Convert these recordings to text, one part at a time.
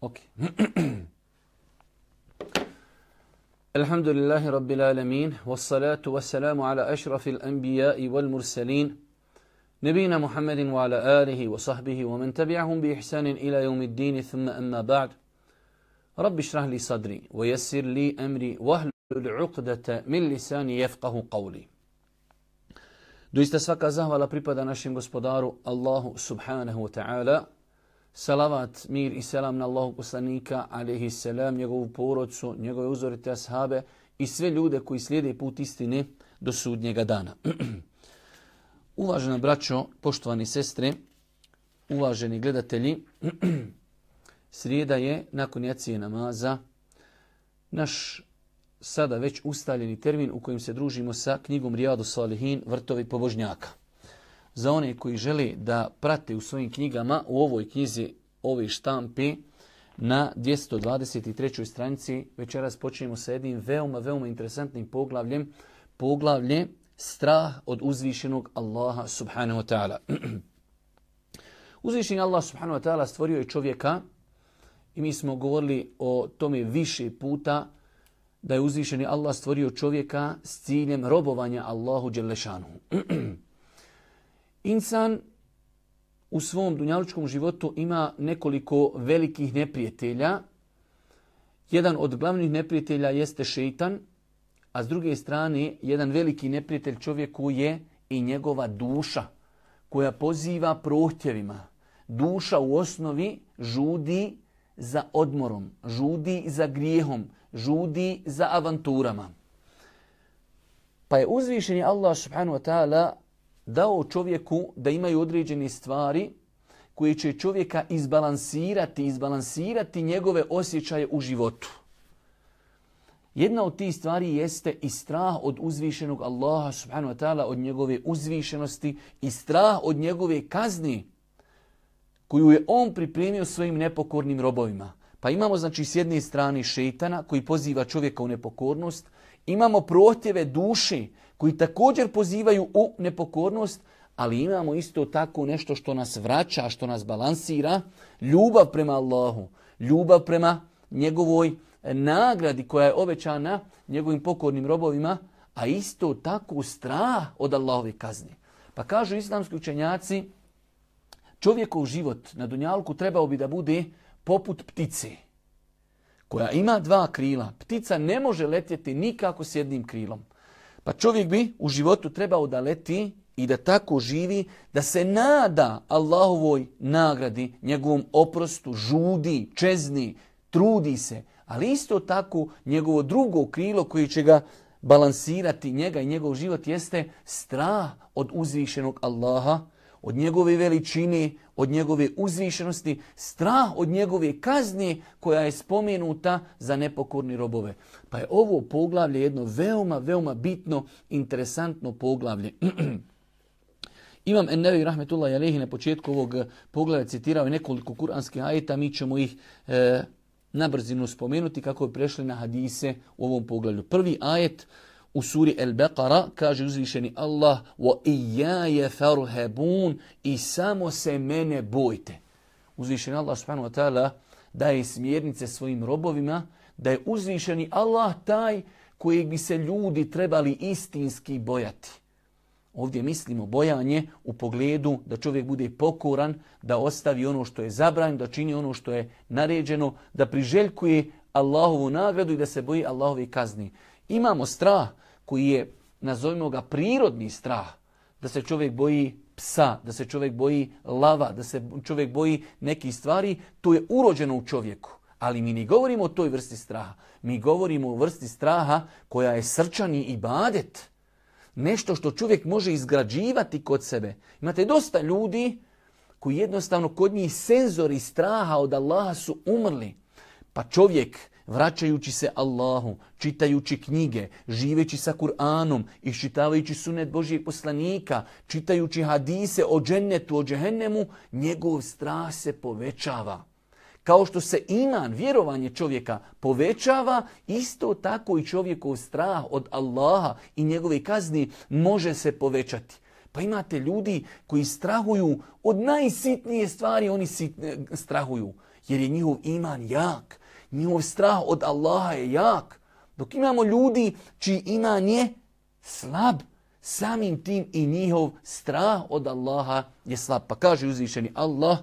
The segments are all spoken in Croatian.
Ok. Alhamdulillahi Rabbil alamin, wassalatu wassalamu ala ašrafil anbija'i wal mursalin, نبينا محمد وعلى آله وصحبه ومن تبعهم بإحسان إلى يوم الدين ثم أما بعد رب اشرح لي صدري ويسر لي أمري واهلل عقدة من لساني يفقه قولي Doista svaka zahvala pripada našem gospodaru Allahu subhanahu wa ta'ala. Salavat, mir i selam na Allahu poslanika, alaihi selam, njegovu porodcu, njegove uzorite ashabe i sve ljude koji slijede put istine do sudnjega dana. Uvažena braćo, poštovani sestre, uvaženi gledatelji, srijeda je nakon jacije namaza naš sada već ustaljeni termin u kojem se družimo sa knjigom Rijadu Salihin, Vrtovi pobožnjaka. Za one koji žele da prate u svojim knjigama u ovoj knjizi ove štampe na 223. stranici večeras počinjemo sa jednim veoma, veoma interesantnim poglavljem. Poglavlje strah od uzvišenog Allaha subhanahu wa ta'ala. Uzvišeni Allah subhanahu wa ta'ala stvorio je čovjeka i mi smo govorili o tome više puta da je uzvišeni Allah stvorio čovjeka s ciljem robovanja Allahu Đelešanu. Insan u svom dunjalučkom životu ima nekoliko velikih neprijatelja. Jedan od glavnih neprijatelja jeste šeitan, a s druge strane jedan veliki neprijatelj čovjeku je i njegova duša koja poziva prohtjevima. Duša u osnovi žudi za odmorom, žudi za grijehom, žudi za avanturama. Pa je uzvišeni Allah subhanahu wa ta'ala dao čovjeku da imaju određene stvari koje će čovjeka izbalansirati, izbalansirati njegove osjećaje u životu. Jedna od tih stvari jeste i strah od uzvišenog Allaha subhanahu wa ta'ala, od njegove uzvišenosti i strah od njegove kazni koju je on pripremio svojim nepokornim robovima. Pa imamo znači s jedne strane šeitana koji poziva čovjeka u nepokornost, imamo protjeve duše koji također pozivaju u nepokornost, ali imamo isto tako nešto što nas vraća, što nas balansira, ljubav prema Allahu, ljubav prema njegovoj nagradi koja je obećana njegovim pokornim robovima, a isto tako strah od Allahove kazni. Pa kažu islamski učenjaci, čovjekov život na Dunjalku trebao bi da bude poput ptice koja ima dva krila. Ptica ne može letjeti nikako s jednim krilom. Pa čovjek bi u životu trebao da leti i da tako živi, da se nada Allahovoj nagradi, njegovom oprostu, žudi, čezni, trudi se, ali isto tako njegovo drugo krilo koji će ga balansirati njega i njegov život jeste strah od uzvišenog Allaha, od njegove veličine, od njegove uzvišenosti, strah od njegove kazne koja je spomenuta za nepokorni robove. Pa je ovo poglavlje jedno veoma, veoma bitno, interesantno poglavlje. Imam Ennevi Rahmetullah Jalehi na početku ovog poglavlja citirao nekoliko kuranskih ajeta, mi ćemo ih e, na brzinu spomenuti kako je prešli na hadise u ovom poglavlju. Prvi ajet u suri El Beqara kaže uzvišeni Allah farhabun i samo se mene bojte. Uzvišeni Allah subhanahu wa ta'ala daje smjernice svojim robovima da je uzvišeni Allah taj kojeg bi se ljudi trebali istinski bojati. Ovdje mislimo bojanje u pogledu da čovjek bude pokoran, da ostavi ono što je zabranjeno, da čini ono što je naređeno, da priželjkuje Allahovu nagradu i da se boji Allahovi kazni. Imamo strah koji je, nazovimo ga, prirodni strah, da se čovjek boji psa, da se čovjek boji lava, da se čovjek boji nekih stvari, to je urođeno u čovjeku. Ali mi ne govorimo o toj vrsti straha. Mi govorimo o vrsti straha koja je srčani i badet. Nešto što čovjek može izgrađivati kod sebe. Imate dosta ljudi koji jednostavno kod njih senzori straha od Allaha su umrli. Pa čovjek vraćajući se Allahu, čitajući knjige, živeći sa Kur'anom, iščitavajući sunet Božijeg poslanika, čitajući hadise o džennetu, o džehennemu, njegov strah se povećava. Kao što se iman, vjerovanje čovjeka povećava, isto tako i čovjekov strah od Allaha i njegove kazni može se povećati. Pa imate ljudi koji strahuju od najsitnije stvari, oni strahuju. Jer je njihov iman jak. Njihov strah od Allaha je jak. Dok imamo ljudi čiji iman je slab, samim tim i njihov strah od Allaha je slab. Pa kaže uzvišeni Allah,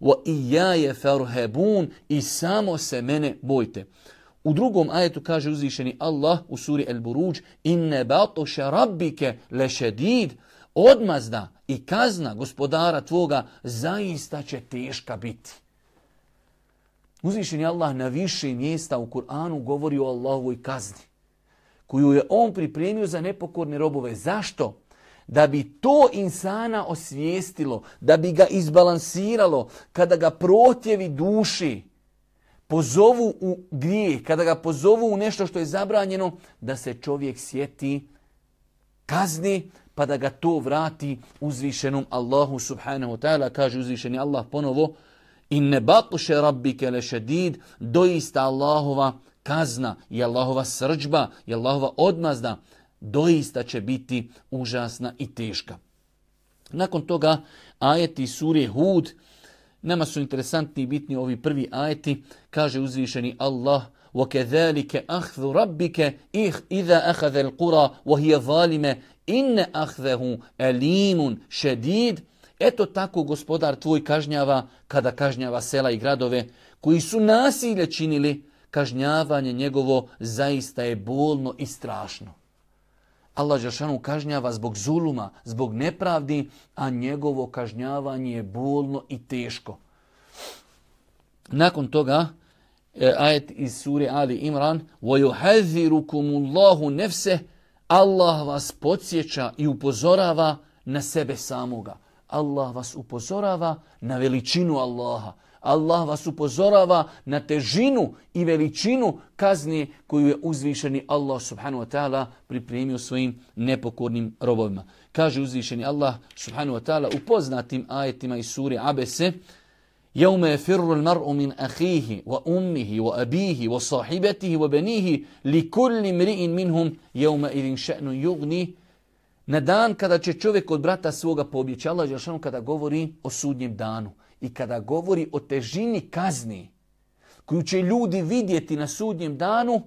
wa ijaje farhabun i samo se mene bojte. U drugom ajetu kaže uzvišeni Allah u suri El Buruđ inne batoše rabbike lešedid odmazda i kazna gospodara tvoga zaista će teška biti. Uzvišeni Allah na više mjesta u Kur'anu govori o Allahovoj kazni koju je on pripremio za nepokorne robove. Zašto? Da bi to insana osvijestilo, da bi ga izbalansiralo, kada ga protjevi duši pozovu u grijeh, kada ga pozovu u nešto što je zabranjeno, da se čovjek sjeti kazni, pa da ga to vrati uzvišenom Allahu subhanahu ta'ala. Kaže uzvišeni Allah ponovo, in ne batuše rabbike lešedid, doista Allahova kazna i Allahova srđba i Allahova odmazda doista će biti užasna i teška. Nakon toga ajeti surje Hud, nama su interesantni i bitni ovi prvi ajeti, kaže uzvišeni Allah, وَكَذَلِكَ أَخْذُ رَبِّكَ إِذَا أَخَذَ الْقُرَى وَهِيَ ظَالِمَ إِنَّ أَخْذَهُ أَلِيمٌ شَدِيد Eto tako gospodar tvoj kažnjava kada kažnjava sela i gradove koji su nasilje činili, kažnjavanje njegovo zaista je bolno i strašno. Allah Žešanu kažnjava zbog zuluma, zbog nepravdi, a njegovo kažnjavanje je bolno i teško. Nakon toga, e, ajet iz sure Ali Imran, وَيُحَذِّرُكُمُ اللَّهُ نَفْسَ Allah vas podsjeća i upozorava na sebe samoga. Allah vas upozorava na veličinu Allaha. Allah vas upozorava na težinu i veličinu kazni koju je uzvišeni Allah subhanahu wa ta'ala pripremio svojim nepokornim robovima. Kaže uzvišeni Allah subhanahu wa ta'ala u poznatim ajetima iz sure Abese Jevme je firru mar'u min ahihi, wa ummihi, wa abihi, wa sahibatihi wa benihi, li kulli mri'in minhum jaume idin še'nu jugni, na dan kada će čovjek od brata svoga pobjeći, Allah je kada govori o sudnjem danu i kada govori o težini kazni koju će ljudi vidjeti na sudnjem danu,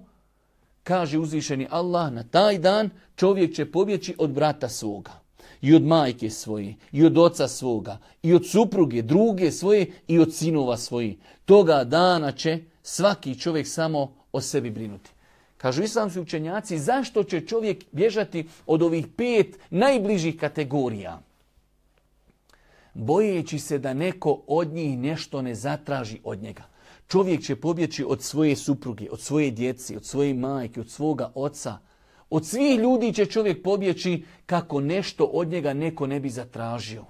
kaže uzvišeni Allah, na taj dan čovjek će pobjeći od brata svoga i od majke svoje, i od oca svoga, i od supruge, druge svoje, i od sinova svoje. Toga dana će svaki čovjek samo o sebi brinuti. Kažu islamski učenjaci, zašto će čovjek bježati od ovih pet najbližih kategorija? bojeći se da neko od njih nešto ne zatraži od njega. Čovjek će pobjeći od svoje supruge, od svoje djeci, od svoje majke, od svoga oca. Od svih ljudi će čovjek pobjeći kako nešto od njega neko ne bi zatražio.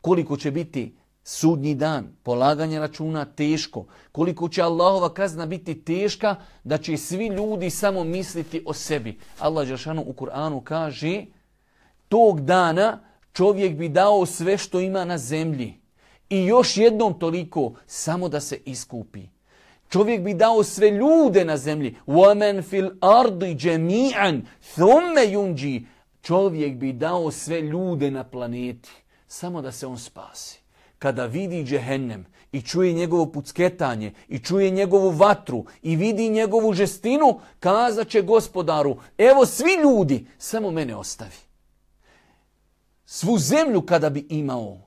Koliko će biti sudnji dan, polaganje računa teško. Koliko će Allahova kazna biti teška, da će svi ljudi samo misliti o sebi. Allah Đeršanu u Kur'anu kaže, tog dana čovjek bi dao sve što ima na zemlji. I još jednom toliko, samo da se iskupi. Čovjek bi dao sve ljude na zemlji. Women fil ardi jami'an thumma yunji. Čovjek bi dao sve ljude na planeti, samo da se on spasi. Kada vidi džehennem i čuje njegovo pucketanje i čuje njegovu vatru i vidi njegovu žestinu, kazat će gospodaru, evo svi ljudi, samo mene ostavi svu zemlju kada bi imao,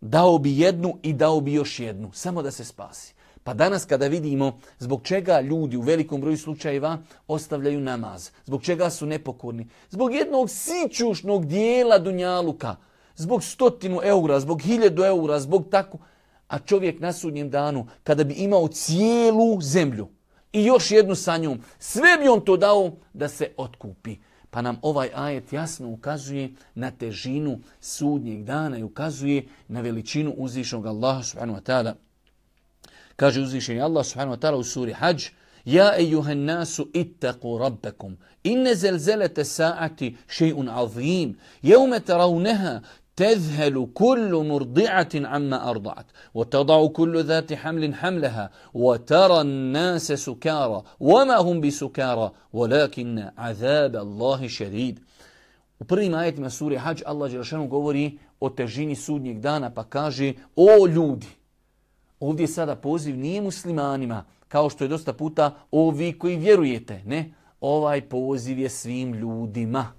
dao bi jednu i dao bi još jednu, samo da se spasi. Pa danas kada vidimo zbog čega ljudi u velikom broju slučajeva ostavljaju namaz, zbog čega su nepokorni, zbog jednog sićušnog dijela Dunjaluka, zbog stotinu eura, zbog hiljedu eura, zbog tako, a čovjek na sudnjem danu kada bi imao cijelu zemlju i još jednu sa njom, sve bi on to dao da se otkupi. Pa nam ovaj ajet jasno ukazuje na težinu sudnjeg dana i ukazuje na veličinu uzvišenog Allaha subhanahu wa ta'ala. Kaže uzvišeni Allah subhanahu wa ta'ala u suri Hajj, Ja ejuhan nasu ittaku rabbekum, inne zelzelete sa'ati še'un azim, jeume taravneha تذهل كل مرضعة عما أرضعت وتضع كل ذات حمل حملها وترى الناس سكارى وما هم بسكارى ولكن عذاب الله شديد U prvim ajetima sure Hadž Allah Đelšanu govori o težini sudnjeg dana pa kaže o ljudi. Ovdje sada poziv nije muslimanima kao što je dosta puta ovi koji vjerujete. Ne, ovaj poziv je svim ljudima.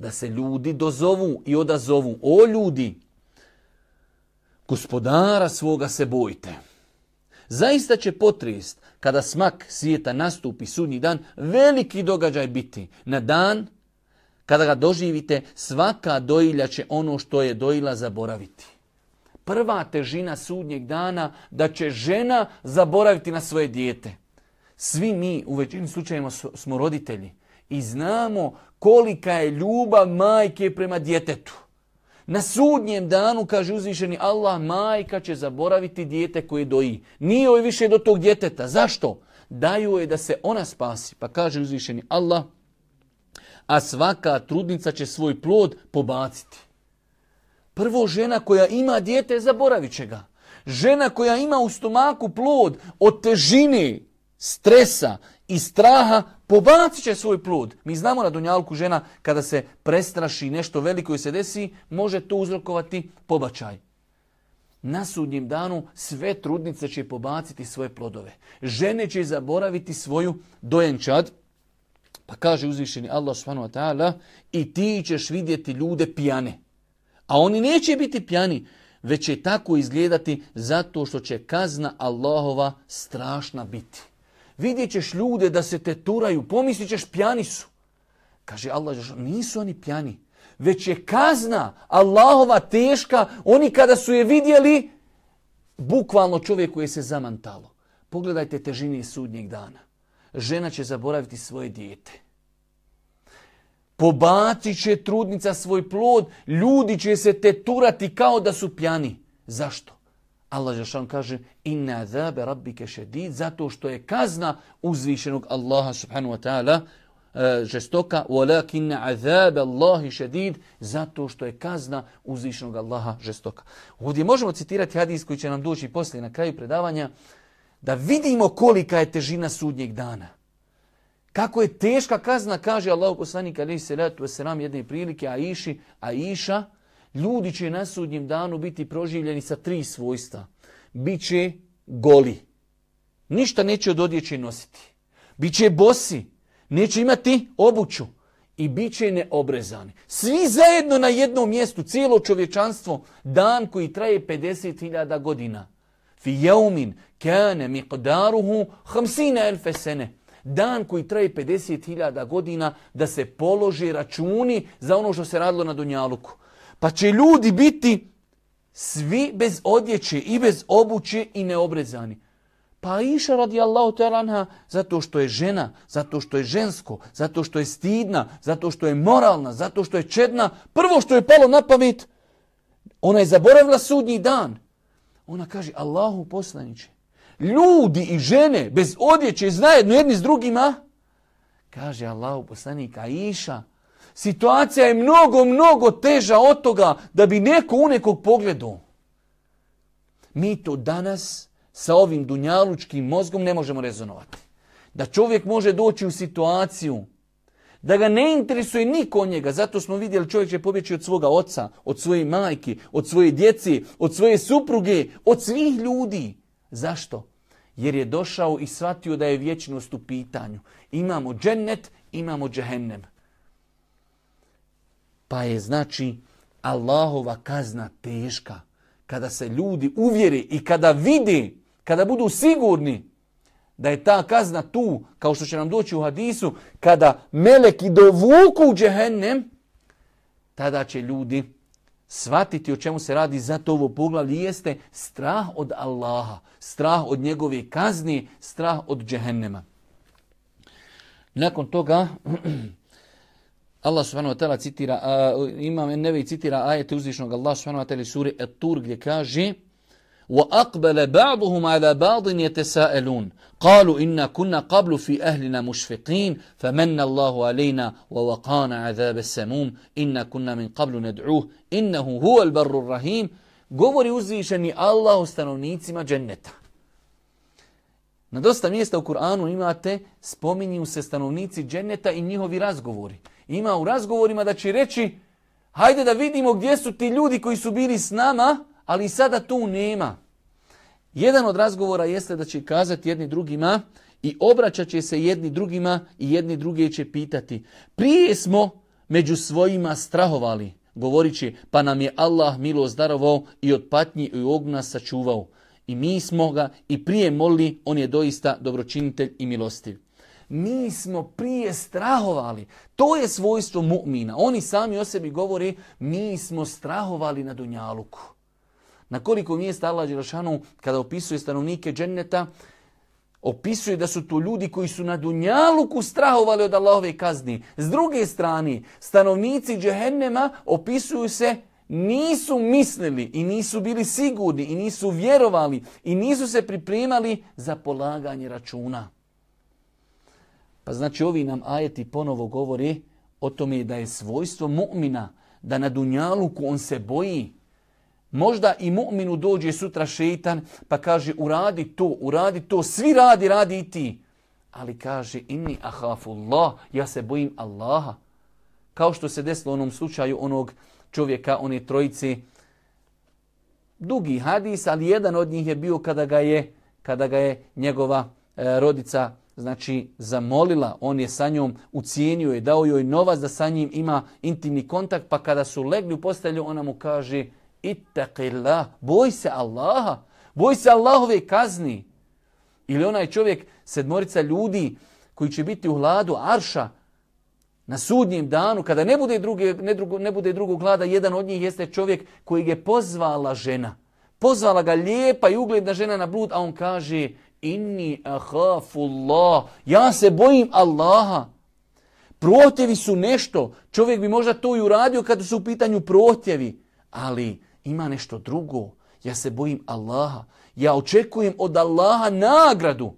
Da se ljudi dozovu i odazovu. O ljudi, gospodara svoga se bojite. Zaista će potrest kada smak svijeta nastupi sudnji dan, veliki događaj biti. Na dan kada ga doživite, svaka dojilja će ono što je dojila zaboraviti. Prva težina sudnjeg dana da će žena zaboraviti na svoje dijete. Svi mi u većini slučajima smo roditelji i znamo kolika je ljubav majke prema djetetu. Na sudnjem danu, kaže uzvišeni Allah, majka će zaboraviti dijete koje doji. Nije joj više do tog djeteta. Zašto? Daju je da se ona spasi. Pa kaže uzvišeni Allah, a svaka trudnica će svoj plod pobaciti. Prvo žena koja ima dijete, zaboravit će ga. Žena koja ima u stomaku plod od težine, stresa i straha, pobacit će svoj plod. Mi znamo na Dunjalku žena kada se prestraši nešto veliko i se desi, može to uzrokovati pobačaj. Na sudnjem danu sve trudnice će pobaciti svoje plodove. Žene će zaboraviti svoju dojenčad. Pa kaže uzvišeni Allah subhanahu wa ta'ala i ti ćeš vidjeti ljude pijane. A oni neće biti pjani, već će tako izgledati zato što će kazna Allahova strašna biti. Vidjet ćeš ljude da se te turaju, pomislit ćeš pjani su. Kaže Allah, nisu oni pjani, već je kazna Allahova teška, oni kada su je vidjeli, bukvalno čovjeku je se zamantalo. Pogledajte težini sudnjeg dana. Žena će zaboraviti svoje dijete. Pobacit će trudnica svoj plod, ljudi će se teturati kao da su pjani. Zašto? Allah Žešan kaže inna azabe rabbike šedid zato što je kazna uzvišenog Allaha subhanahu wa ta'ala e, žestoka walakin azabe Allahi šedid zato što je kazna uzvišenog Allaha žestoka. Ovdje možemo citirati hadis koji će nam doći poslije na kraju predavanja da vidimo kolika je težina sudnjeg dana. Kako je teška kazna, kaže Allah poslanik alaihi salatu wasalam jedne prilike Aiši, Aiša, Ljudi će na sudnjem danu biti proživljeni sa tri svojstva. Biće goli. Ništa neće od odjeće nositi. Biće bosi. Neće imati obuću. I bit će neobrezani. Svi zajedno na jednom mjestu, cijelo čovječanstvo, dan koji traje 50.000 godina. Fi jeumin kane miqdaruhu hamsina elfe. Dan koji traje 50.000 godina da se položi računi za ono što se radilo na Dunjaluku. Pa će ljudi biti svi bez odjeće i bez obuće i neobrezani. Pa iša radi Allahu telanha zato što je žena, zato što je žensko, zato što je stidna, zato što je moralna, zato što je čedna. Prvo što je palo na pamet, ona je zaboravila sudnji dan. Ona kaže Allahu poslaniće, ljudi i žene bez odjeće zajedno jedni s drugima, kaže Allahu poslanik, a iša, Situacija je mnogo, mnogo teža od toga da bi neko u nekog pogledao. Mi to danas sa ovim dunjalučkim mozgom ne možemo rezonovati. Da čovjek može doći u situaciju da ga ne interesuje niko od njega. Zato smo vidjeli čovjek će pobjeći od svoga oca, od svoje majke, od svoje djeci, od svoje supruge, od svih ljudi. Zašto? Jer je došao i shvatio da je vječnost u pitanju. Imamo džennet, imamo džehennem. Pa je znači Allahova kazna teška. Kada se ljudi uvjeri i kada vidi, kada budu sigurni da je ta kazna tu, kao što će nam doći u hadisu, kada meleki dovuku u džehennem, tada će ljudi shvatiti o čemu se radi. Zato ovo poglavlje jeste strah od Allaha, strah od njegove kazni, strah od džehennema. Nakon toga Allah subhanahu wa ta'ala citira, uh, imam nevi citira ajete uzvišnog Allah subhanahu wa ta'ala suri At-Tur gdje kaže وَأَقْبَلَ بَعْضُهُمْ عَلَى بَعْضٍ يَتَسَاءَلُونَ قَالُوا إِنَّا كُنَّا قَبْلُ فِي أَهْلِنَا مُشْفِقِينَ فَمَنَّ اللَّهُ عَلَيْنَا وَوَقَانَ عَذَابَ السَّمُومِ إِنَّا كُنَّا مِنْ قَبْلُ نَدْعُوهُ إِنَّهُ هُوَ الْبَرُّ الرَّحِيمُ Govori uzvišeni Allah stanovnicima dženneta. Na dosta mjesta u Kur'anu imate, spominju se stanovnici dženneta i njihovi razgovori. Ima u razgovorima da će reći hajde da vidimo gdje su ti ljudi koji su bili s nama, ali sada tu nema. Jedan od razgovora jeste da će kazati jedni drugima i obraćat će se jedni drugima i jedni druge će pitati. Prije smo među svojima strahovali, govorit će, pa nam je Allah milo zdarovao i od patnji i ogna sačuvao. I mi smo ga i prije molili, on je doista dobročinitelj i milostiv. Mi smo prije strahovali. To je svojstvo mu'mina. Oni sami o sebi govori, mi smo strahovali na Dunjaluku. Na koliko mjesta Allah Đelšanu kada opisuje stanovnike dženneta, opisuje da su to ljudi koji su na Dunjaluku strahovali od Allahove kazni. S druge strane, stanovnici džehennema opisuju se nisu mislili i nisu bili sigurni i nisu vjerovali i nisu se pripremali za polaganje računa. Pa znači ovi nam ajeti ponovo govori o tome da je svojstvo mu'mina, da na Dunjaluku on se boji, Možda i mu'minu dođe sutra šeitan pa kaže uradi to, uradi to, svi radi, radi i ti. Ali kaže inni ahafullah, ja se bojim Allaha. Kao što se desilo u onom slučaju onog čovjeka, one trojice, dugi hadis, ali jedan od njih je bio kada ga je, kada ga je njegova e, rodica znači zamolila, on je sa njom ucijenio i dao joj novac da sa njim ima intimni kontakt, pa kada su legli u postelju, ona mu kaže ittaqillah, boj se Allaha, boj se Allahove kazni. Ili onaj čovjek, sedmorica ljudi koji će biti u hladu arša na sudnjem danu, kada ne bude, druge, ne, drugo, ne bude drugog glada, jedan od njih jeste čovjek koji je pozvala žena. Pozvala ga lijepa i ugledna žena na blud, a on kaže inni ahafullah, ja se bojim Allaha. Protjevi su nešto. Čovjek bi možda to i uradio kada su u pitanju protjevi. Ali ima nešto drugo. Ja se bojim Allaha. Ja očekujem od Allaha nagradu.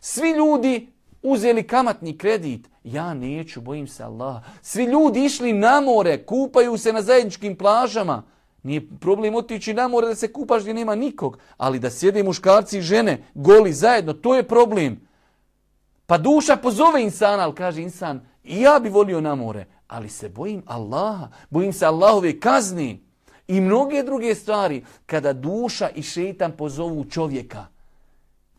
Svi ljudi uzeli kamatni kredit. Ja neću, bojim se Allaha. Svi ljudi išli na more, kupaju se na zajedničkim plažama. Nije problem otići na more da se kupaš gdje nema nikog. Ali da sjede muškarci i žene goli zajedno, to je problem. Pa duša pozove insana, ali kaže insan, i ja bi volio na more. Ali se bojim Allaha, bojim se Allahove kazni i mnoge druge stvari, kada duša i šeitan pozovu čovjeka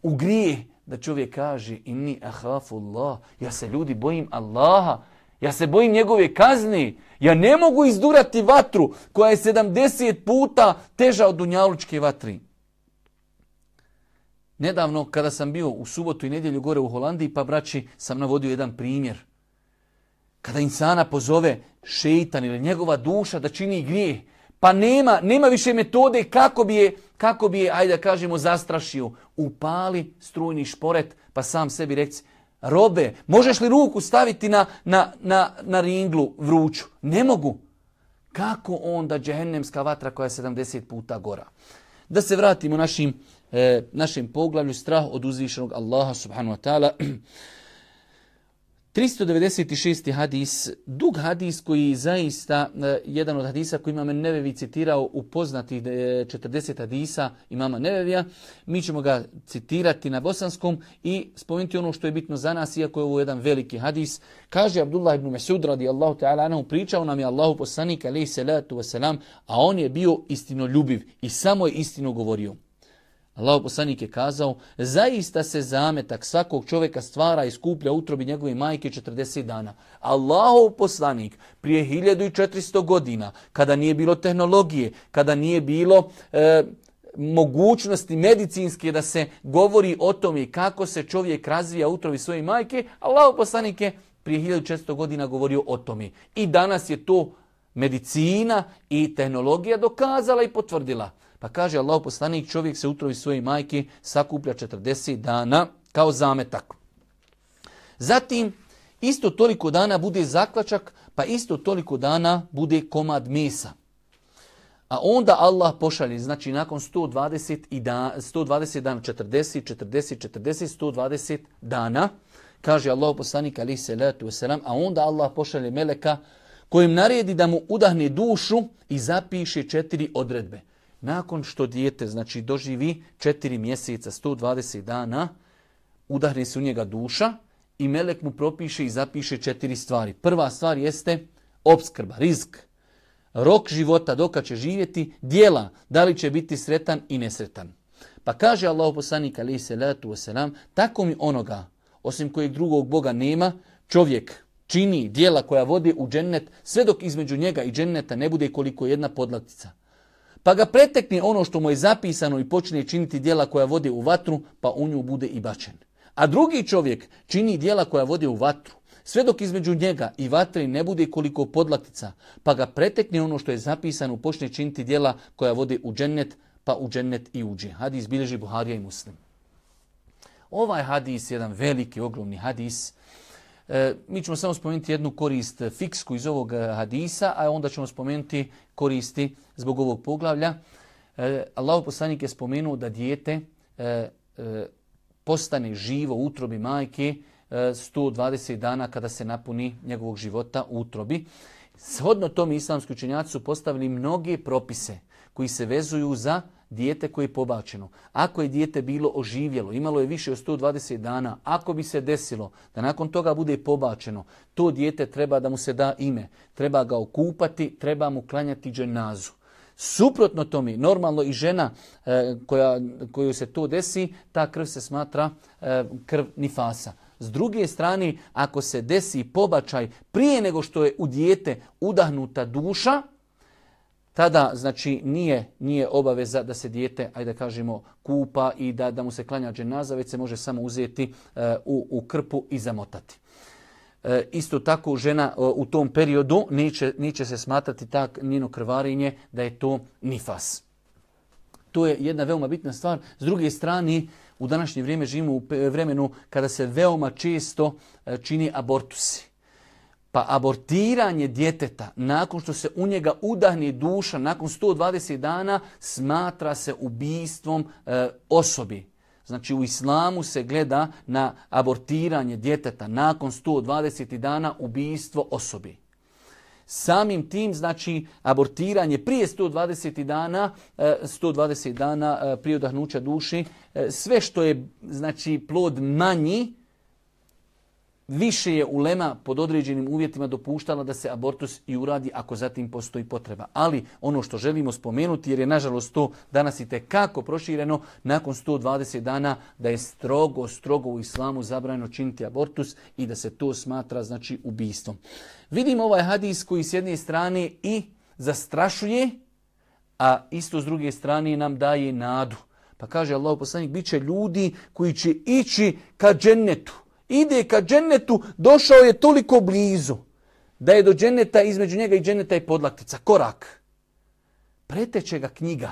u grije, da čovjek kaže inni ahafullah, ja se ljudi bojim Allaha, ja se bojim njegove kazne, ja ne mogu izdurati vatru koja je 70 puta teža od dunjalučke vatri. Nedavno, kada sam bio u subotu i nedjelju gore u Holandiji, pa braći, sam navodio jedan primjer. Kada insana pozove šeitan ili njegova duša da čini grijeh, pa nema, nema više metode kako bi je, kako bi je, ajde da kažemo, zastrašio. Upali strujni šporet, pa sam sebi reci, robe, možeš li ruku staviti na, na, na, na ringlu vruću? Ne mogu. Kako onda džehennemska vatra koja je 70 puta gora? Da se vratimo našim, e, našem poglavlju strah od uzvišenog Allaha subhanahu wa ta'ala. 396. hadis, dug hadis koji zaista, e, jedan od hadisa koji imam Nevevi citirao u poznatih 40 hadisa imama Nevevija, mi ćemo ga citirati na bosanskom i spomenuti ono što je bitno za nas, iako je ovo jedan veliki hadis. Kaže Abdullah ibn Masud radijallahu ta'ala anhu, pričao nam je Allahu poslanik alaihi salatu wasalam, a on je bio istinoljubiv i samo je istinu govorio. Allah poslanik je kazao, zaista se zametak svakog čovjeka stvara i skuplja utrobi njegove majke 40 dana. Allahov poslanik prije 1400 godina, kada nije bilo tehnologije, kada nije bilo e, mogućnosti medicinske da se govori o tome kako se čovjek razvija utrobi svoje majke, Allahov poslanik je prije 1400 godina govorio o tome. I danas je to medicina i tehnologija dokazala i potvrdila. Pa kaže Allah poslanik, čovjek se utrovi svoje majke, sakuplja 40 dana kao zametak. Zatim, isto toliko dana bude zaklačak, pa isto toliko dana bude komad mesa. A onda Allah pošalje, znači nakon 120, i da, 120 dana, 40, 40, 40, 120 dana, kaže Allah poslanik ali se letu wasalam, a onda Allah pošalje meleka kojim naredi da mu udahne dušu i zapiše četiri odredbe. Nakon što dijete znači doživi 4 mjeseca, 120 dana, udahne se u njega duša i melek mu propiše i zapiše četiri stvari. Prva stvar jeste obskrba, rizk, rok života doka će živjeti, dijela, da li će biti sretan i nesretan. Pa kaže Allah poslanik alaihi salatu wasalam, tako mi onoga, osim kojeg drugog Boga nema, čovjek čini dijela koja vode u džennet, sve dok između njega i dženneta ne bude koliko jedna podlatica. Pa ga pretekne ono što mu je zapisano i počne činiti dijela koja vode u vatru, pa u nju bude i bačen. A drugi čovjek čini dijela koja vode u vatru, sve dok između njega i vatre ne bude koliko podlatica, pa ga pretekne ono što je zapisano, počne činiti dijela koja vode u džennet, pa u džennet i uđe. Hadis bilježi Buharija i Muslim. Ovaj hadis je jedan veliki, ogromni hadis. E, mi ćemo samo spomenuti jednu korist fiksku iz ovog hadisa, a onda ćemo spomenuti koristi zbog ovog poglavlja. E, Allah poslanik je spomenuo da dijete e, e, postane živo u utrobi majke 120 dana kada se napuni njegovog života u utrobi. Shodno tom islamski učenjaci su postavili mnoge propise koji se vezuju za dijete koje je pobačeno. Ako je dijete bilo oživjelo, imalo je više od 120 dana, ako bi se desilo da nakon toga bude pobačeno, to dijete treba da mu se da ime, treba ga okupati, treba mu klanjati dženazu. Suprotno tome, normalno i žena e, koja, koju se to desi, ta krv se smatra e, krv nifasa. S druge strane, ako se desi pobačaj prije nego što je u dijete udahnuta duša, tada znači nije nije obaveza da se dijete, ajde da kažemo, kupa i da, da mu se klanja dženaza, već se može samo uzeti e, u, u krpu i zamotati. E, isto tako žena e, u tom periodu neće, neće se smatrati tak njeno krvarinje da je to nifas. To je jedna veoma bitna stvar. S druge strane, u današnje vrijeme živimo u vremenu kada se veoma često čini abortusi. Pa abortiranje djeteta nakon što se u njega udahne duša nakon 120 dana smatra se ubistvom e, osobi. Znači u islamu se gleda na abortiranje djeteta nakon 120 dana ubijstvo osobi. Samim tim, znači, abortiranje prije 120 dana, 120 e, dana e, prije odahnuća duši, e, sve što je, znači, plod manji, više je ulema pod određenim uvjetima dopuštala da se abortus i uradi ako zatim postoji potreba. Ali ono što želimo spomenuti, jer je nažalost to danas i kako prošireno, nakon 120 dana da je strogo, strogo u islamu zabranjeno činiti abortus i da se to smatra znači ubijstvom. Vidimo ovaj hadis koji s jedne strane i zastrašuje, a isto s druge strane nam daje nadu. Pa kaže Allah poslanik, bit će ljudi koji će ići ka džennetu ide ka džennetu, došao je toliko blizu da je do dženneta, između njega i dženneta je podlaktica, korak. Preteće ga knjiga.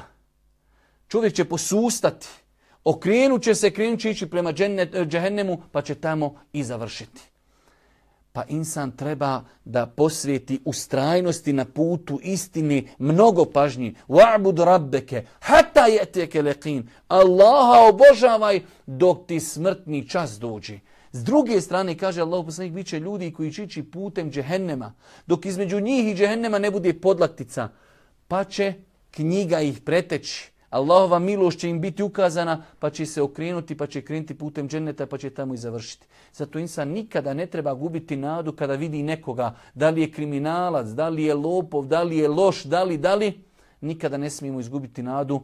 Čovjek će posustati, okrenut će se, krenut će ići prema džehennemu, pa će tamo i završiti. Pa insan treba da posvijeti ustrajnosti na putu istini mnogo pažnji. Wa'bud rabbeke, hata jeteke leqin. Allaha obožavaj dok ti smrtni čas dođe. S druge strane, kaže Allah poslanik, bit će ljudi koji će ići putem džehennema, dok između njih i džehennema ne bude podlaktica, pa će knjiga ih preteći. Allahova milost će im biti ukazana, pa će se okrenuti, pa će krenuti putem dženeta, pa će tamo i završiti. Zato insan nikada ne treba gubiti nadu kada vidi nekoga, da li je kriminalac, da li je lopov, da li je loš, da li, da li. Nikada ne smijemo izgubiti nadu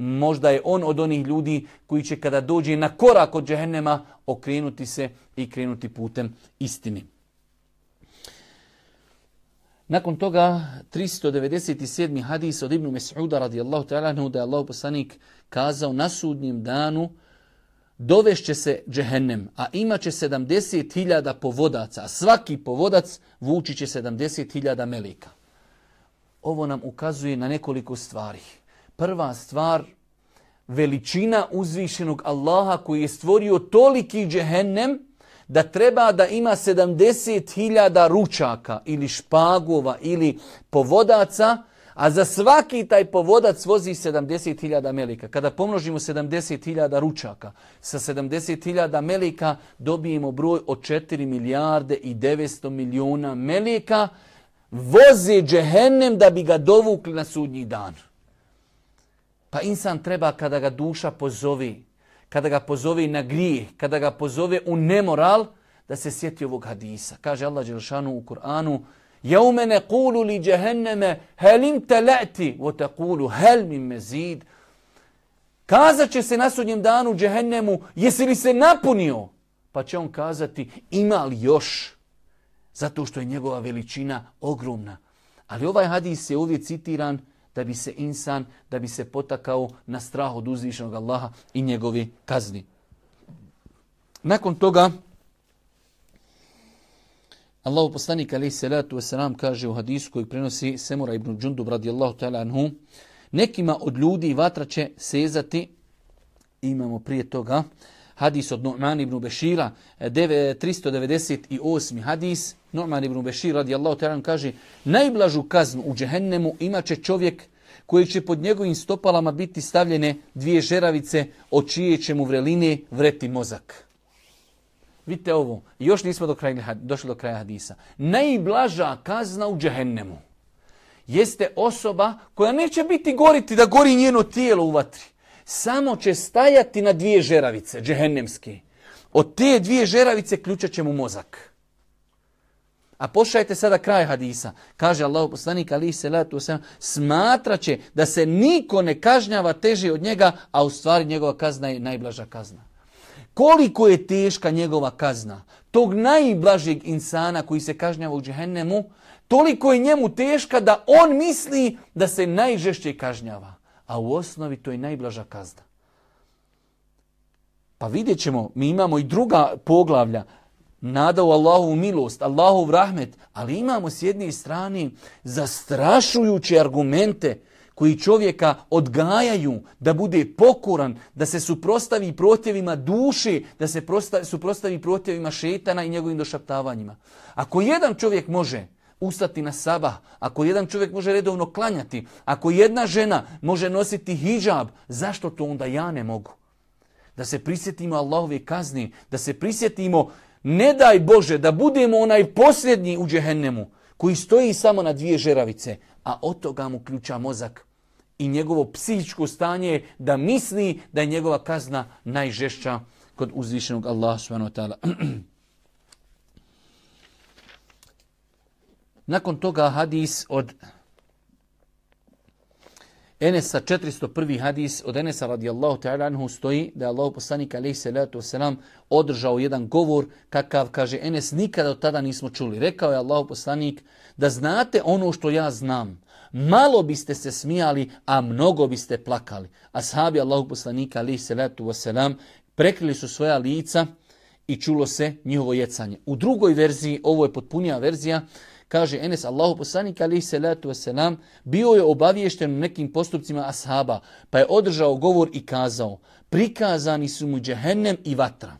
možda je on od onih ljudi koji će kada dođe na korak od džehennema okrenuti se i krenuti putem istini. Nakon toga 397. hadis od Ibnu Mes'uda radijallahu ta'ala da je Allah poslanik kazao na sudnjem danu dovešće se džehennem, a imat će 70.000 povodaca, a svaki povodac vuči će 70.000 melika. Ovo nam ukazuje na nekoliko stvari. Prva stvar, veličina uzvišenog Allaha koji je stvorio toliki džehennem da treba da ima 70.000 ručaka ili špagova ili povodaca, a za svaki taj povodac vozi 70.000 melika. Kada pomnožimo 70.000 ručaka sa 70.000 melika, dobijemo broj od 4 milijarde i 900 milijuna melika, voze džehennem da bi ga dovukli na sudnji dan. Pa insan treba kada ga duša pozovi, kada ga pozove na grijeh, kada ga pozove u nemoral, da se sjeti ovog hadisa. Kaže Allah Đelšanu u Kur'anu Jaume ne kulu li džehenneme helim teleti o te kulu hel mi mezid. Kazat će se na sudnjem danu džehennemu jesi li se napunio? Pa će on kazati ima li još? Zato što je njegova veličina ogromna. Ali ovaj hadis je uvijek citiran da bi se insan, da bi se potakao na strah od uzvišenog Allaha i njegovi kazni. Nakon toga, Allahu poslanik alaihi salatu wasalam kaže u hadisu koji prenosi Semura ibn Džundub radijallahu ta'ala anhu, nekima od ljudi vatra će sezati, imamo prije toga, hadis od Nu'man ibn Bešira, 398. hadis, Nu'man ibn Bešir radijallahu ta'ala kaže, najblažu kaznu u džehennemu imaće čovjek koji će pod njegovim stopalama biti stavljene dvije žeravice od čije će mu vreline vreti mozak. Vidite ovo, još nismo do kraja, došli do kraja hadisa. Najblaža kazna u džehennemu jeste osoba koja neće biti goriti da gori njeno tijelo u vatri. Samo će stajati na dvije žeravice, džehennemske. Od te dvije žeravice ključat će mu mozak. A pošajte sada kraj hadisa. Kaže Allah poslanik ali se letu smatrat će da se niko ne kažnjava teže od njega, a u stvari njegova kazna je najblaža kazna. Koliko je teška njegova kazna, tog najblažeg insana koji se kažnjava u džehennemu, toliko je njemu teška da on misli da se najžešće kažnjava. A u osnovi to je najblaža kazna. Pa vidjet ćemo, mi imamo i druga poglavlja, nada u Allahu milost, Allahu rahmet, ali imamo s jedne strane zastrašujuće argumente koji čovjeka odgajaju da bude pokoran, da se suprostavi protjevima duše, da se suprostavi protjevima šetana i njegovim došaptavanjima. Ako jedan čovjek može ustati na sabah, ako jedan čovjek može redovno klanjati, ako jedna žena može nositi hijab, zašto to onda ja ne mogu? Da se prisjetimo Allahove kazni, da se prisjetimo, ne daj Bože, da budemo onaj posljednji u džehennemu, koji stoji samo na dvije žeravice, a od toga mu ključa mozak. I njegovo psihičko stanje da misli da je njegova kazna najžešća kod uzvišenog Allaha subhanahu wa Nakon toga hadis od Enesa 401. hadis od Enesa radijallahu ta'ala anhu stoji da je Allah poslanik alaihi salatu wasalam održao jedan govor kakav kaže Enes nikada od tada nismo čuli. Rekao je Allah poslanik da znate ono što ja znam malo biste se smijali, a mnogo biste plakali. Ashabi Allahu poslanika alihi salatu wasalam prekrili su svoja lica i čulo se njihovo jecanje. U drugoj verziji, ovo je potpunija verzija, kaže Enes Allahu poslanik alihi salatu wasalam, bio je obaviješten u nekim postupcima ashaba, pa je održao govor i kazao, prikazani su mu džehennem i vatra.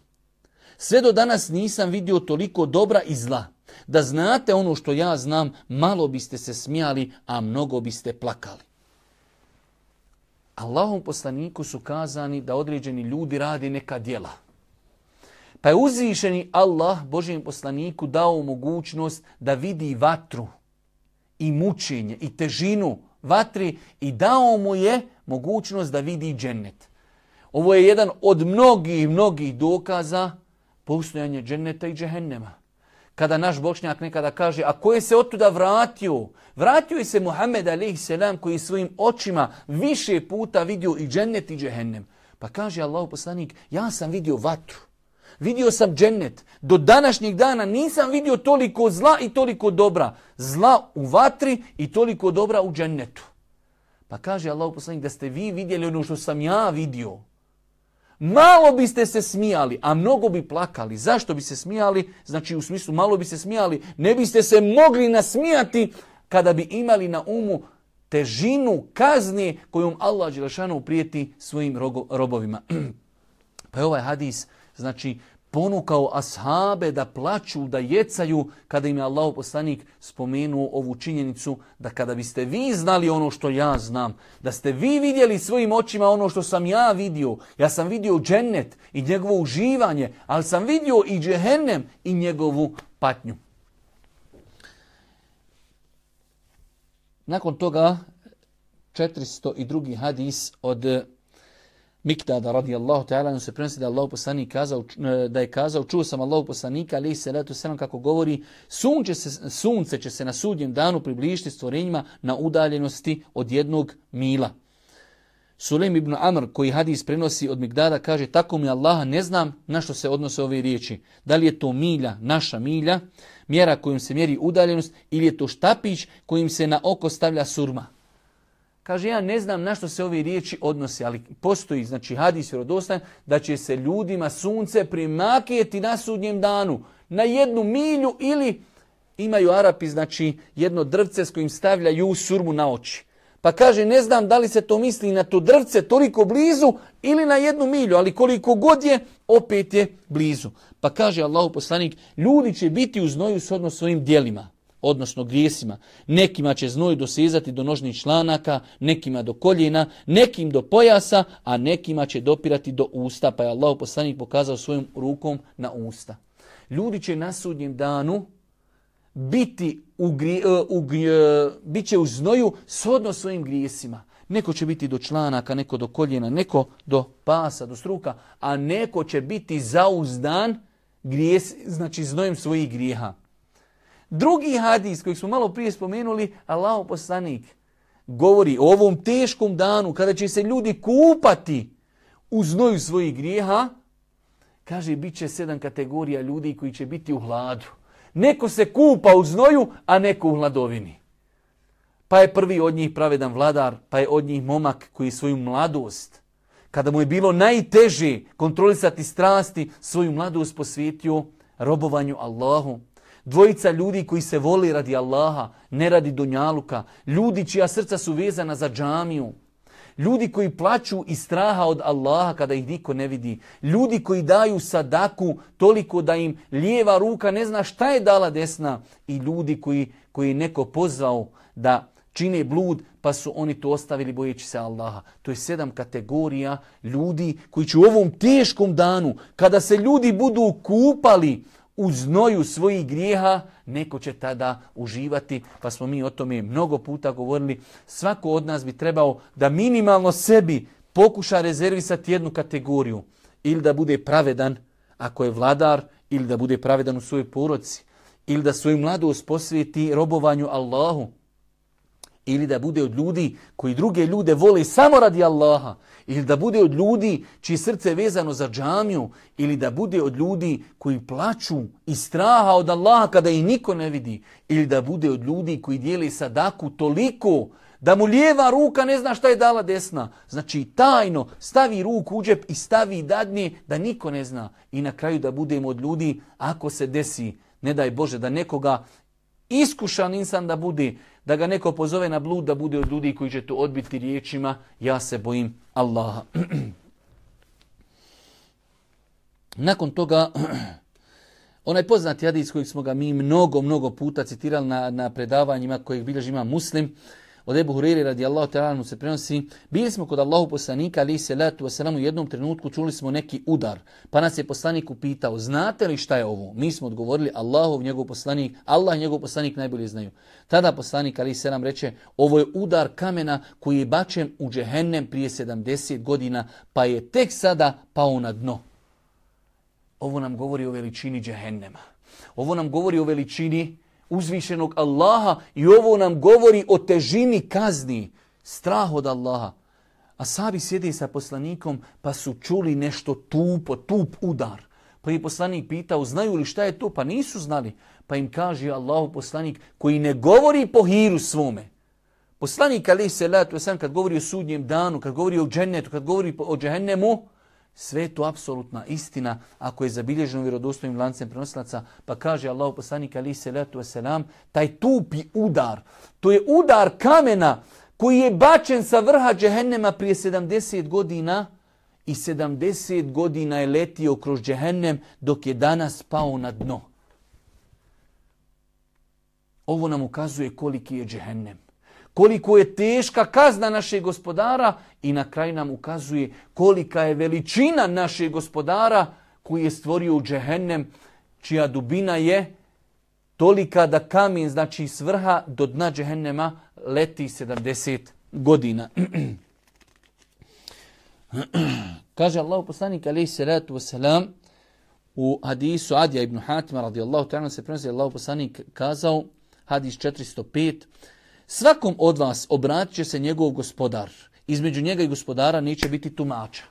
Sve do danas nisam vidio toliko dobra i zla. Da znate ono što ja znam, malo biste se smijali, a mnogo biste plakali. Allahom poslaniku su kazani da određeni ljudi radi neka djela. Pa je uzvišeni Allah Božijem poslaniku dao mogućnost da vidi vatru i mučenje i težinu vatri i dao mu je mogućnost da vidi džennet. Ovo je jedan od mnogih, mnogih dokaza postojanja dženneta i džehennema kada naš bošnjak nekada kaže, a ko je se otuda vratio? Vratio je se Muhammed a.s. koji svojim očima više puta vidio i džennet i džehennem. Pa kaže Allah poslanik, ja sam vidio vatru. Vidio sam džennet. Do današnjeg dana nisam vidio toliko zla i toliko dobra. Zla u vatri i toliko dobra u džennetu. Pa kaže Allah poslanik da ste vi vidjeli ono što sam ja vidio. Malo biste se smijali, a mnogo bi plakali. Zašto bi se smijali? Znači u smislu malo bi se smijali. Ne biste se mogli nasmijati kada bi imali na umu težinu kazni kojom Allah Đelešanu prijeti svojim robovima. pa je ovaj hadis, znači ponukao ashabe da plaću, da jecaju kada im je Allah poslanik spomenuo ovu činjenicu da kada biste vi znali ono što ja znam, da ste vi vidjeli svojim očima ono što sam ja vidio, ja sam vidio džennet i njegovo uživanje, ali sam vidio i džehennem i njegovu patnju. Nakon toga 402. hadis od Miktada radijallahu ta'ala se prenosi da Allah poslanik kazao, e, da je kazao, čuo sam Allah poslanika, ali se letu selam kako govori, sunce, se, sunce će se na sudnjem danu približiti stvorenjima na udaljenosti od jednog mila. Sulejm ibn Amr koji hadis prenosi od Migdada kaže tako mi Allaha ne znam na što se odnose ove riječi. Da li je to milja, naša milja, mjera kojom se mjeri udaljenost ili je to štapić kojim se na oko stavlja surma. Kaže, ja ne znam na što se ove riječi odnose, ali postoji, znači hadis vjerodostan, da će se ljudima sunce primakijeti na sudnjem danu na jednu milju ili imaju Arapi, znači jedno drvce s kojim stavljaju surmu na oči. Pa kaže, ne znam da li se to misli na to drvce toliko blizu ili na jednu milju, ali koliko god je, opet je blizu. Pa kaže Allahu poslanik, ljudi će biti u znoju shodno svojim dijelima, odnosno grijesima. Nekima će znoj dosezati do nožnih članaka, nekima do koljena, nekim do pojasa, a nekima će dopirati do usta. Pa je Allahu poslanik pokazao svojom rukom na usta. Ljudi će na sudnjem danu biti u, e, u, e, bit će u znoju shodno svojim grijesima. Neko će biti do članaka, neko do koljena, neko do pasa, do struka, a neko će biti zauzdan grijes, znači znojem svojih grijeha. Drugi hadis koji smo malo prije spomenuli, Allah poslanik govori o ovom teškom danu kada će se ljudi kupati u znoju svojih grijeha, kaže bit će sedam kategorija ljudi koji će biti u hladu. Neko se kupa u znoju, a neko u hladovini. Pa je prvi od njih pravedan vladar, pa je od njih momak koji svoju mladost, kada mu je bilo najteže kontrolisati strasti, svoju mladost posvijetio robovanju Allahu. Dvojica ljudi koji se voli radi Allaha, ne radi Dunjaluka. Ljudi čija srca su vezana za džamiju. Ljudi koji plaću iz straha od Allaha kada ih niko ne vidi. Ljudi koji daju sadaku toliko da im lijeva ruka ne zna šta je dala desna. I ljudi koji, koji je neko pozvao da čine blud pa su oni to ostavili bojeći se Allaha. To je sedam kategorija ljudi koji će u ovom teškom danu kada se ljudi budu kupali u znoju svojih grijeha, neko će tada uživati, pa smo mi o tome mnogo puta govorili. Svako od nas bi trebao da minimalno sebi pokuša rezervisati jednu kategoriju. Ili da bude pravedan ako je vladar, ili da bude pravedan u svojoj poroci, ili da svoju mladost posvijeti robovanju Allahu, ili da bude od ljudi koji druge ljude vole samo radi Allaha, ili da bude od ljudi čije srce je vezano za džamiju, ili da bude od ljudi koji plaću i straha od Allaha kada ih niko ne vidi, ili da bude od ljudi koji dijeli sadaku toliko da mu lijeva ruka ne zna šta je dala desna. Znači tajno stavi ruku u džep i stavi dadnje da niko ne zna. I na kraju da budemo od ljudi ako se desi, ne daj Bože, da nekoga iskušan insan da bude, da ga neko pozove na blud, da bude od ljudi koji će to odbiti riječima, ja se bojim Allaha. Nakon toga, onaj poznati hadis kojeg smo ga mi mnogo, mnogo puta citirali na, na predavanjima kojeg bilježi ima muslim, od Ebu Huriri radijallahu ta'ala se prenosi, bili smo kod Allahu poslanika ali se letu u jednom trenutku čuli smo neki udar. Pa nas je poslanik upitao, znate li šta je ovo? Mi smo odgovorili, Allahov njegov poslanik, Allah njegov poslanik najbolje znaju. Tada poslanik ali se nam reče, ovo je udar kamena koji je bačen u džehennem prije 70 godina, pa je tek sada pao na dno. Ovo nam govori o veličini džehennema. Ovo nam govori o veličini uzvišenog Allaha i ovo nam govori o težini kazni, strah od Allaha. A sabi sjedi sa poslanikom pa su čuli nešto tupo, tup udar. Pa je poslanik pitao, znaju li šta je to? Pa nisu znali. Pa im kaže Allahu poslanik koji ne govori po hiru svome. Poslanik ali se letu sam kad govori o sudnjem danu, kad govori o džennetu, kad govori o džehennemu, sve je to apsolutna istina ako je zabilježeno vjerodostojnim lancem prenosilaca, pa kaže Allah poslanik ali se letu selam, taj tupi udar, to je udar kamena koji je bačen sa vrha džehennema prije 70 godina i 70 godina je letio kroz džehennem dok je danas pao na dno. Ovo nam ukazuje koliki je džehennem koliko je teška kazna našeg gospodara i na kraju nam ukazuje kolika je veličina našeg gospodara koji je stvorio u džehennem, čija dubina je tolika da kamen, znači svrha do dna džehennema leti 70 godina. Kaže Allah poslanik alaihi salatu wasalam u hadisu Adija ibn Hatima radijallahu ta'ala se prenosi Allah poslanik kazao hadis 405 Svakom od vas obratit će se njegov gospodar. Između njega i gospodara neće biti tumača.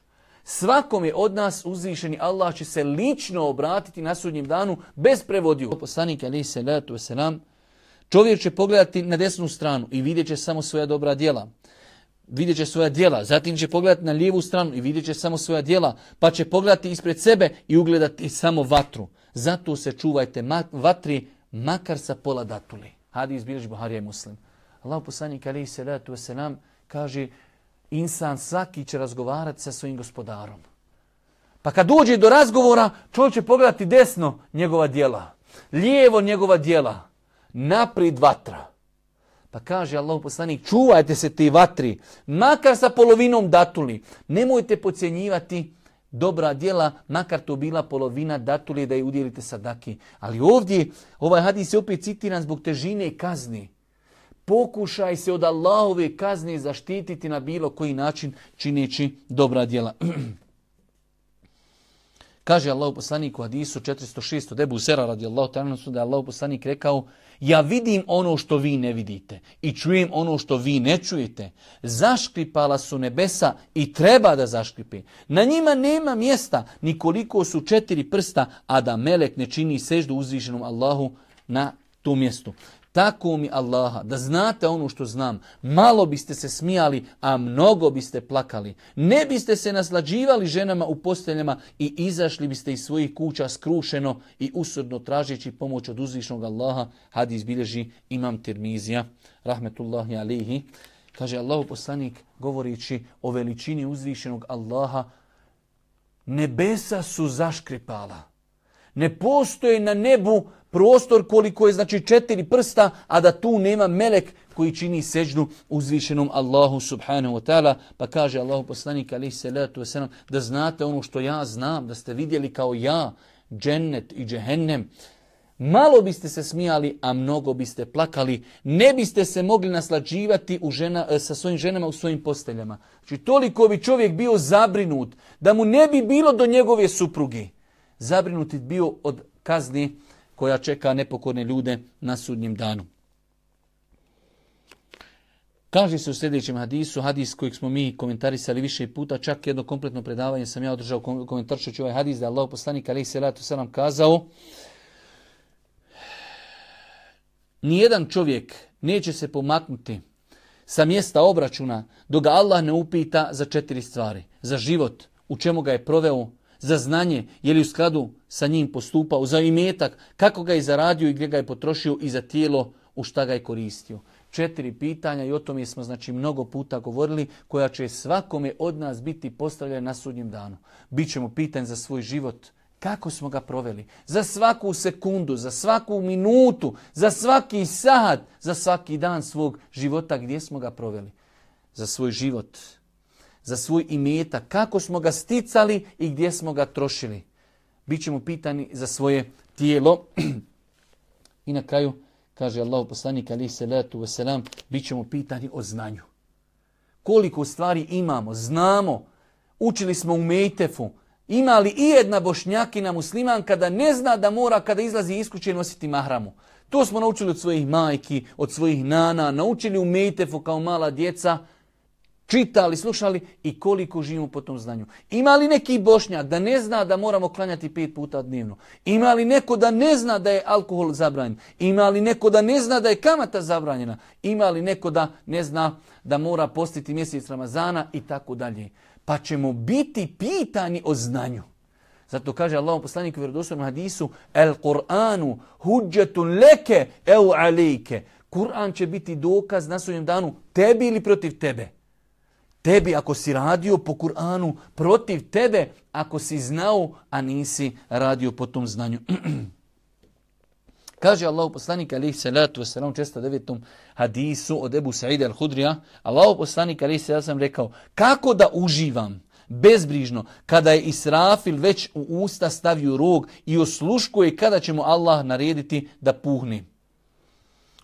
Svakom je od nas uzvišeni Allah će se lično obratiti na sudnjem danu bez prevodiju. Poslanik alaihi salatu wasalam čovjek će pogledati na desnu stranu i vidjet će samo svoja dobra djela vidjet će svoja djela, zatim će pogledati na lijevu stranu i vidjet će samo svoja djela, pa će pogledati ispred sebe i ugledati samo vatru. Zato se čuvajte vatri, makar sa pola datuli. Hadis bilježi Buharija i Muslim. Allah poslanik alaihi salatu wasalam kaže insan svaki će razgovarati sa svojim gospodarom. Pa kad dođe do razgovora, čovjek će pogledati desno njegova djela, lijevo njegova djela, naprijed vatra. Pa kaže Allah poslanik, čuvajte se ti vatri, makar sa polovinom datuli. Nemojte pocijenjivati dobra djela, makar to bila polovina datuli da je udjelite sadaki. Ali ovdje, ovaj hadis je opet citiran zbog težine i kazni. Pokušaj se od Allahove kazne zaštititi na bilo koji način čineći dobra djela. Kaže Allah poslanik u hadisu 406. debu Sera radijallahu ta'ala da je Allah poslanik rekao ja vidim ono što vi ne vidite i čujem ono što vi ne čujete. Zaškripala su nebesa i treba da zaškripe. Na njima nema mjesta nikoliko su četiri prsta, a da melek ne čini seždu uzvišenom Allahu na tu mjestu. Tako mi Allaha, da znate ono što znam, malo biste se smijali, a mnogo biste plakali. Ne biste se naslađivali ženama u posteljama i izašli biste iz svojih kuća skrušeno i usudno tražeći pomoć od uzvišnog Allaha. Hadis bilježi imam termizija, rahmetullahi alihi. Kaže Allahu poslanik, govorići o veličini uzvišenog Allaha, nebesa su zaškripala. Ne postoje na nebu prostor koliko je znači četiri prsta, a da tu nema melek koji čini sežnu uzvišenom Allahu subhanahu wa ta'ala. Pa kaže Allahu poslanik alaihi salatu wasalam da znate ono što ja znam, da ste vidjeli kao ja, džennet i džehennem. Malo biste se smijali, a mnogo biste plakali. Ne biste se mogli naslađivati u žena, e, sa svojim ženama u svojim posteljama. Znači toliko bi čovjek bio zabrinut da mu ne bi bilo do njegove supruge. Zabrinuti bio od kazni koja čeka nepokorne ljude na sudnjem danu. Kaže se u sljedećem hadisu, hadis kojeg smo mi komentarisali više puta, čak jedno kompletno predavanje sam ja održao komentaršući ovaj hadis da je Allah poslanik alaih salatu sam nam kazao nijedan čovjek neće se pomaknuti sa mjesta obračuna dok ga Allah ne upita za četiri stvari. Za život, u čemu ga je proveo, za znanje, je li u skladu sa njim postupao, za imetak, kako ga je zaradio i gdje ga je potrošio i za tijelo u šta ga je koristio. Četiri pitanja i o tome smo znači mnogo puta govorili koja će svakome od nas biti postavljena na sudnjem danu. Bićemo pitan za svoj život, kako smo ga proveli, za svaku sekundu, za svaku minutu, za svaki sat, za svaki dan svog života gdje smo ga proveli. Za svoj život, za svoj imetak, kako smo ga sticali i gdje smo ga trošili. Bićemo pitani za svoje tijelo. I na kraju, kaže Allah poslanik alaih salatu wasalam, bit ćemo pitani o znanju. Koliko stvari imamo, znamo, učili smo u Mejtefu, ima li i jedna bošnjakina musliman kada ne zna da mora kada izlazi iz kuće nositi mahramu. To smo naučili od svojih majki, od svojih nana, naučili u Mejtefu kao mala djeca, čitali, slušali i koliko živimo po tom znanju. Ima li neki bošnjak da ne zna da moramo klanjati pet puta dnevno? Ima li neko da ne zna da je alkohol zabranjen? Ima li neko da ne zna da je kamata zabranjena? Ima li neko da ne zna da mora postiti mjesec Ramazana i tako dalje? Pa ćemo biti pitani o znanju. Zato kaže Allah poslanik u vjerodostojnom hadisu El Kur'anu huđetun leke eu alejke. Kur'an će biti dokaz na svojom danu tebi ili protiv tebe tebi ako si radio po Kur'anu, protiv tebe ako si znao, a nisi radio po tom znanju. Kaže Allah poslanik alaihi salatu wasalam česta devetom hadisu od Ebu Sa'ida al-Hudrija. Allah poslanik alaihi salatu sam rekao kako da uživam bezbrižno kada je Israfil već u usta stavio rog i osluškuje kada će mu Allah narediti da puhne.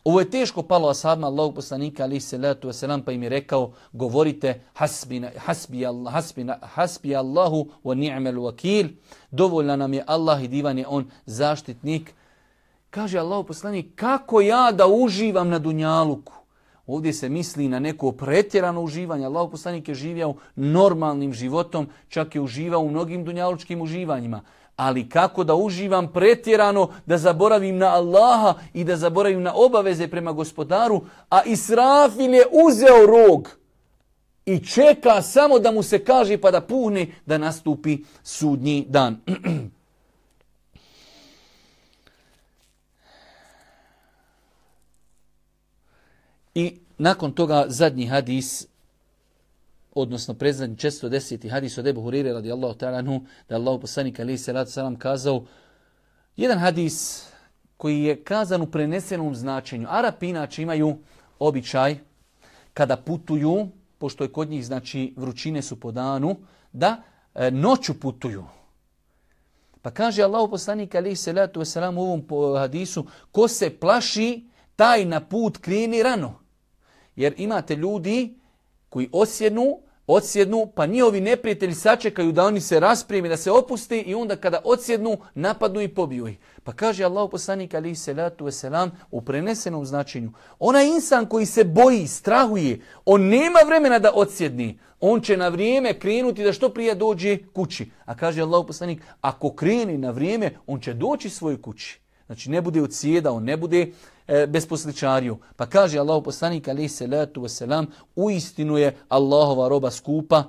Ovo je teško palo ashabima Allahog poslanika ali se letu wasalam pa im je rekao govorite hasbi, hasbi, Allah, hasbi, hasbi Allahu wa ni'mel wakil. Dovoljna nam je Allah i divan je on zaštitnik. Kaže Allah poslanik kako ja da uživam na dunjaluku. Ovdje se misli na neko pretjerano uživanje. Allah poslanik je živjao normalnim životom, čak je uživao u mnogim dunjalučkim uživanjima. Ali kako da uživam pretjerano, da zaboravim na Allaha i da zaboravim na obaveze prema gospodaru, a Israfil je uzeo rog i čeka samo da mu se kaže pa da puhne da nastupi sudnji dan. I nakon toga zadnji hadis odnosno predzadnji 410. hadis od Ebu Hurire radijallahu ta'ala da je Allah poslanik alaihi salatu salam kazao jedan hadis koji je kazan u prenesenom značenju. Arapi inače imaju običaj kada putuju, pošto je kod njih znači vrućine su po danu, da e, noću putuju. Pa kaže Allah poslanik alaihi salatu wasalam u ovom hadisu, ko se plaši, taj na put kreni rano. Jer imate ljudi koji osjednu odsjednu, pa njihovi neprijatelji sačekaju da oni se rasprijemi, da se opuste i onda kada odsjednu, napadnu i pobiju ih. Pa kaže Allah poslanik alihi salatu wasalam u prenesenom značenju, onaj insan koji se boji, strahuje, on nema vremena da odsjedni. On će na vrijeme krenuti da što prije dođe kući. A kaže Allah poslanik, ako kreni na vrijeme, on će doći svojoj kući. Znači ne bude odsjedao, ne bude e, besposličariju. Pa kaže Allah poslanik alaih salatu wasalam, u istinu je Allahova roba skupa,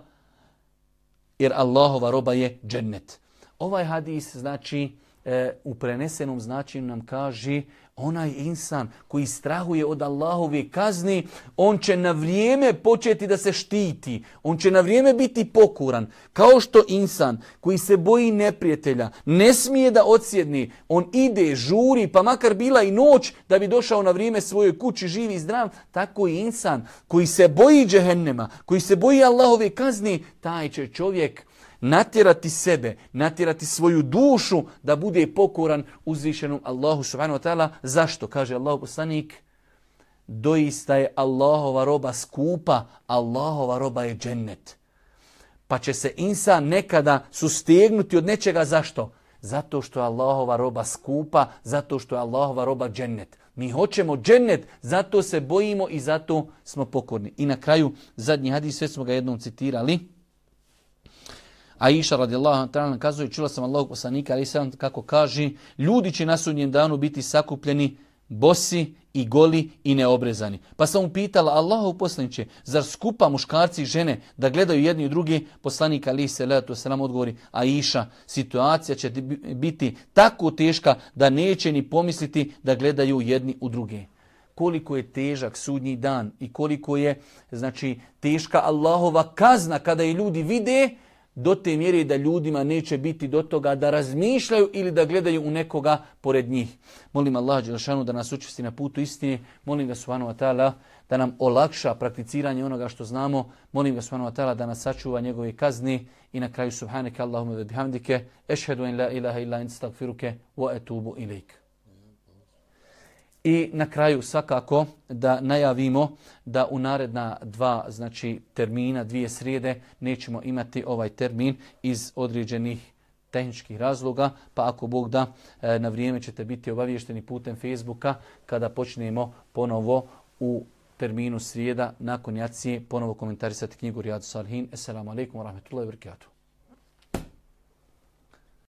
jer Allahova roba je džennet. Ovaj hadis znači e, u prenesenom značenju nam kaže onaj insan koji strahuje od Allahove kazni, on će na vrijeme početi da se štiti. On će na vrijeme biti pokuran. Kao što insan koji se boji neprijatelja ne smije da odsjedni. On ide, žuri, pa makar bila i noć da bi došao na vrijeme svojoj kući živi i zdrav. Tako i insan koji se boji džehennema, koji se boji Allahove kazni, taj će čovjek natjerati sebe, natjerati svoju dušu da bude pokoran uzvišenom Allahu subhanahu wa ta'ala. Zašto? Kaže Allahu poslanik, doista je Allahova roba skupa, Allahova roba je džennet. Pa će se insan nekada sustegnuti od nečega. Zašto? Zato što je Allahova roba skupa, zato što je Allahova roba džennet. Mi hoćemo džennet, zato se bojimo i zato smo pokorni. I na kraju, zadnji hadis, sve smo ga jednom citirali. Aisha radijallahu ta'ala kazuje, čula sam Allahog poslanika, ali sam kako kaže, ljudi će na sudnjem danu biti sakupljeni bosi i goli i neobrezani. Pa sam mu pitala, Allahov poslaniće, zar skupa muškarci i žene da gledaju jedni i drugi? Poslanik Ali se letu selam odgovori, Aisha, situacija će biti tako teška da neće ni pomisliti da gledaju jedni u druge koliko je težak sudnji dan i koliko je znači teška Allahova kazna kada je ljudi vide do te mjere da ljudima neće biti do toga da razmišljaju ili da gledaju u nekoga pored njih. Molim Allah Đelšanu da nas učesti na putu istine. Molim ga Subhanahu wa da nam olakša prakticiranje onoga što znamo. Molim ga Subhanahu wa da nas sačuva njegove kazni. I na kraju Subhaneke Allahumma ve bihamdike. Ešhedu in la ilaha illa in wa etubu ilaik. I na kraju svakako da najavimo da u naredna dva znači termina, dvije srijede, nećemo imati ovaj termin iz određenih tehničkih razloga, pa ako Bog da, e, na vrijeme ćete biti obavješteni putem Facebooka kada počnemo ponovo u terminu srijeda nakon jacije ponovo komentarisati knjigu Rijadu Salhin. Assalamu alaikum wa rahmatullahi wa barakatuh.